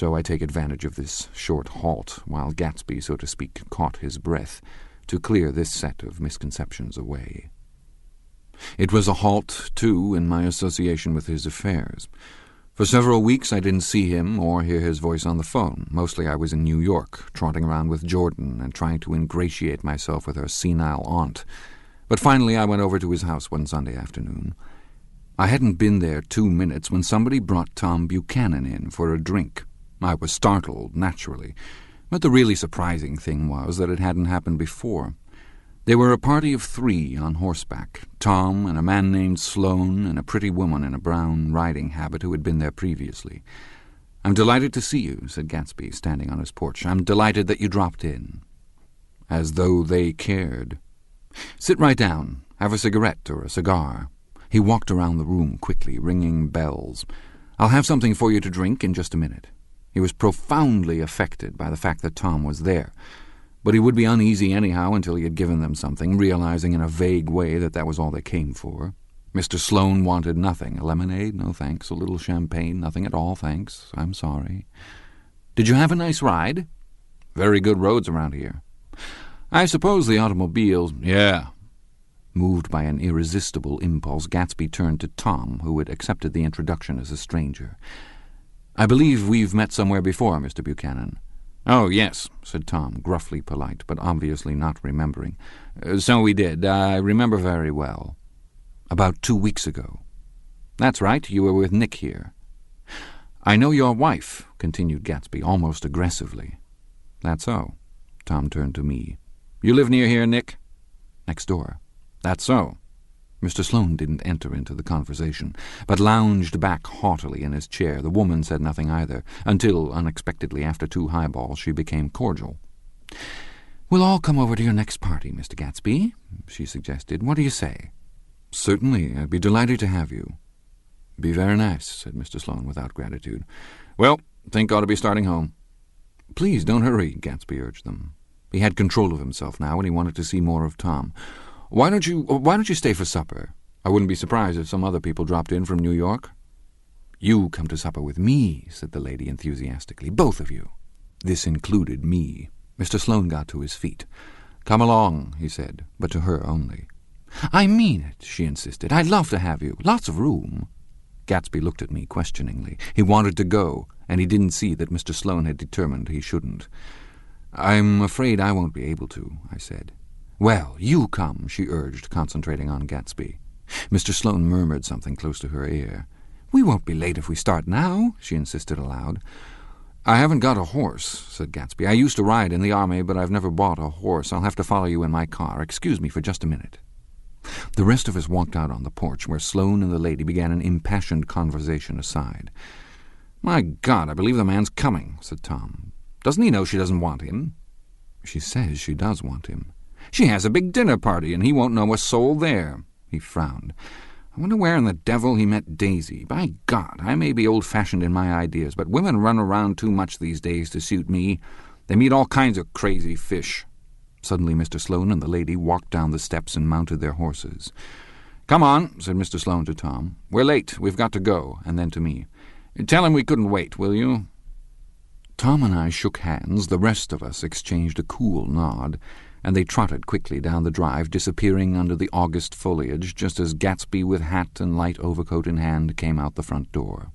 so I take advantage of this short halt, while Gatsby, so to speak, caught his breath, to clear this set of misconceptions away. It was a halt, too, in my association with his affairs. For several weeks I didn't see him or hear his voice on the phone. Mostly I was in New York, trotting around with Jordan and trying to ingratiate myself with her senile aunt. But finally I went over to his house one Sunday afternoon. I hadn't been there two minutes when somebody brought Tom Buchanan in for a drink. I was startled, naturally, but the really surprising thing was that it hadn't happened before. They were a party of three on horseback Tom and a man named Sloane and a pretty woman in a brown riding habit who had been there previously. I'm delighted to see you, said Gatsby, standing on his porch. I'm delighted that you dropped in. As though they cared. Sit right down. Have a cigarette or a cigar. He walked around the room quickly, ringing bells. I'll have something for you to drink in just a minute. He was profoundly affected by the fact that Tom was there but he would be uneasy anyhow until he had given them something, realizing in a vague way that that was all they came for. Mr. Sloane wanted nothing. A lemonade? No, thanks. A little champagne? Nothing at all, thanks. I'm sorry. Did you have a nice ride? Very good roads around here. I suppose the automobiles... Yeah. Moved by an irresistible impulse, Gatsby turned to Tom, who had accepted the introduction as a stranger. I believe we've met somewhere before, Mr. Buchanan. Oh, yes, said Tom, gruffly polite, but obviously not remembering. Uh, so we did. I remember very well. About two weeks ago. That's right, you were with Nick here. I know your wife, continued Gatsby, almost aggressively. That's so. Tom turned to me. You live near here, Nick? Next door. That's so. Mr. Sloane didn't enter into the conversation, but lounged back haughtily in his chair. The woman said nothing either, until, unexpectedly, after two highballs, she became cordial. We'll all come over to your next party, Mr. Gatsby, she suggested. What do you say? Certainly. I'd be delighted to have you. Be very nice, said Mr. Sloane without gratitude. Well, think ought to be starting home. Please don't hurry, Gatsby urged them. He had control of himself now, and he wanted to see more of Tom. Why don't you uh, why don't you stay for supper? I wouldn't be surprised if some other people dropped in from New York. You come to supper with me, said the lady enthusiastically. Both of you. This included me. Mr. Sloane got to his feet. Come along, he said, but to her only. I mean it, she insisted. I'd love to have you. Lots of room. Gatsby looked at me questioningly. He wanted to go, and he didn't see that Mr. Sloane had determined he shouldn't. I'm afraid I won't be able to, I said. Well, you come, she urged, concentrating on Gatsby. Mr. Sloane murmured something close to her ear. We won't be late if we start now, she insisted aloud. I haven't got a horse, said Gatsby. I used to ride in the army, but I've never bought a horse. I'll have to follow you in my car. Excuse me for just a minute. The rest of us walked out on the porch, where Sloane and the lady began an impassioned conversation aside. My God, I believe the man's coming, said Tom. Doesn't he know she doesn't want him? She says she does want him. She has a big dinner party, and he won't know a soul there. He frowned. I wonder where in the devil he met Daisy. By God, I may be old-fashioned in my ideas, but women run around too much these days to suit me. They meet all kinds of crazy fish. Suddenly Mr. Sloane and the lady walked down the steps and mounted their horses. Come on, said Mr. Sloane to Tom. We're late. We've got to go. And then to me. Tell him we couldn't wait, will you? Tom and I shook hands. The rest of us exchanged a cool nod and they trotted quickly down the drive, disappearing under the August foliage just as Gatsby with hat and light overcoat in hand came out the front door.